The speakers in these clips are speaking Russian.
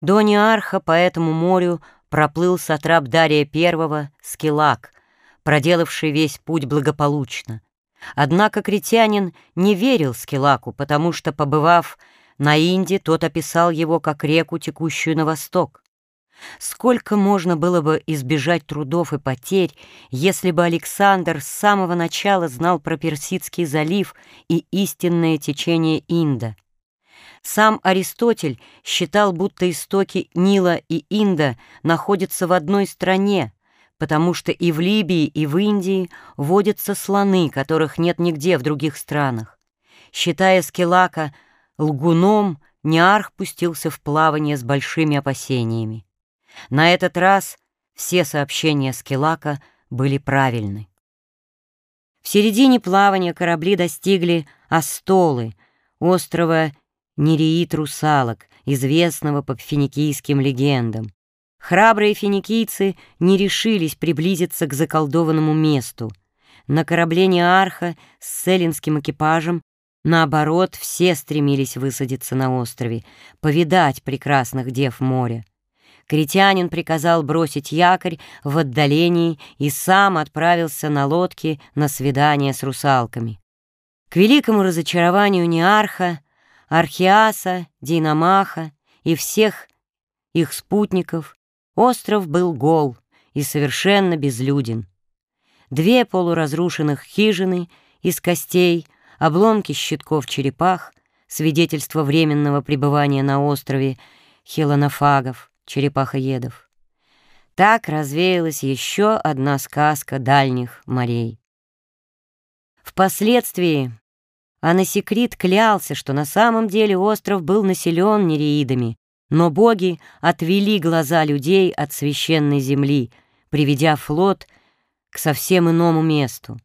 До Неарха по этому морю проплыл сатрап Дария I Скилак, проделавший весь путь благополучно. Однако критянин не верил Скилаку, потому что, побывав на Инде, тот описал его как реку, текущую на восток. Сколько можно было бы избежать трудов и потерь, если бы Александр с самого начала знал про Персидский залив и истинное течение Инда. Сам Аристотель считал, будто истоки Нила и Инда находятся в одной стране, потому что и в Либии, и в Индии водятся слоны, которых нет нигде в других странах. Считая Скелака лгуном, Неарх пустился в плавание с большими опасениями. На этот раз все сообщения Скелака были правильны. В середине плавания корабли достигли Астолы, острова Нереид русалок, известного по финикийским легендам. Храбрые финикийцы не решились приблизиться к заколдованному месту. На корабле Неарха с эллинским экипажем, наоборот, все стремились высадиться на острове, повидать прекрасных дев моря. Критянин приказал бросить якорь в отдалении и сам отправился на лодке на свидание с русалками. К великому разочарованию Неарха Архиаса, Динамаха и всех их спутников, остров был гол и совершенно безлюден. Две полуразрушенных хижины из костей, обломки щитков черепах, свидетельство временного пребывания на острове хелонофагов, черепахоедов. Так развеялась еще одна сказка дальних морей. Впоследствии Анасекрит клялся, что на самом деле остров был населен нереидами, но боги отвели глаза людей от священной земли, приведя флот к совсем иному месту.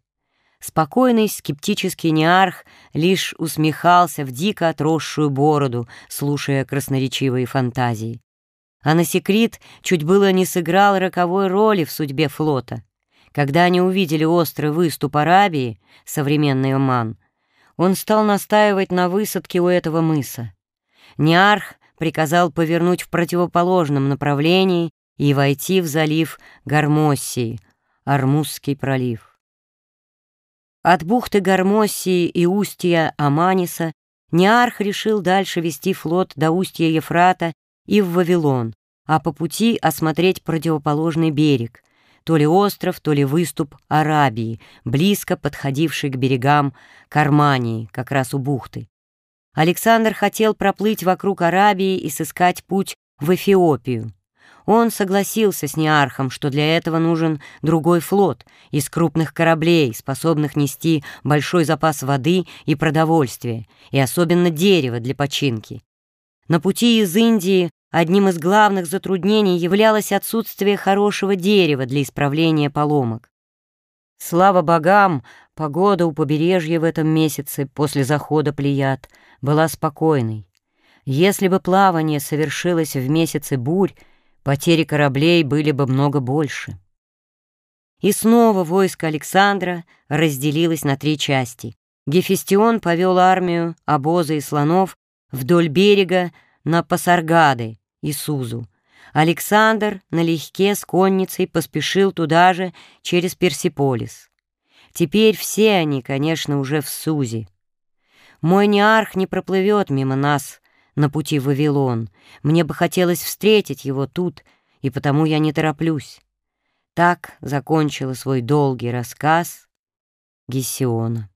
Спокойный скептический неарх лишь усмехался в дико отросшую бороду, слушая красноречивые фантазии. Анасекрит чуть было не сыграл роковой роли в судьбе флота. Когда они увидели острый выступ Арабии, современный Оман, он стал настаивать на высадке у этого мыса. Ниарх приказал повернуть в противоположном направлении и войти в залив Гармоссии, Армузский пролив. От бухты Гармоссии и устья Аманиса Ниарх решил дальше вести флот до устья Ефрата и в Вавилон, а по пути осмотреть противоположный берег — то ли остров, то ли выступ Арабии, близко подходивший к берегам Кармании, как раз у бухты. Александр хотел проплыть вокруг Арабии и сыскать путь в Эфиопию. Он согласился с Неархом, что для этого нужен другой флот из крупных кораблей, способных нести большой запас воды и продовольствия, и особенно дерева для починки. На пути из Индии Одним из главных затруднений являлось отсутствие хорошего дерева для исправления поломок. Слава богам, погода у побережья в этом месяце после захода Плеяд была спокойной. Если бы плавание совершилось в месяце бурь, потери кораблей были бы много больше. И снова войско Александра разделилось на три части. Гефестион повел армию, обозы и слонов вдоль берега на Пасаргады, и Сузу. Александр налегке с конницей поспешил туда же через Персиполис. Теперь все они, конечно, уже в Сузе. Мой неарх не проплывет мимо нас на пути в Вавилон. Мне бы хотелось встретить его тут, и потому я не тороплюсь. Так закончила свой долгий рассказ Гесиона.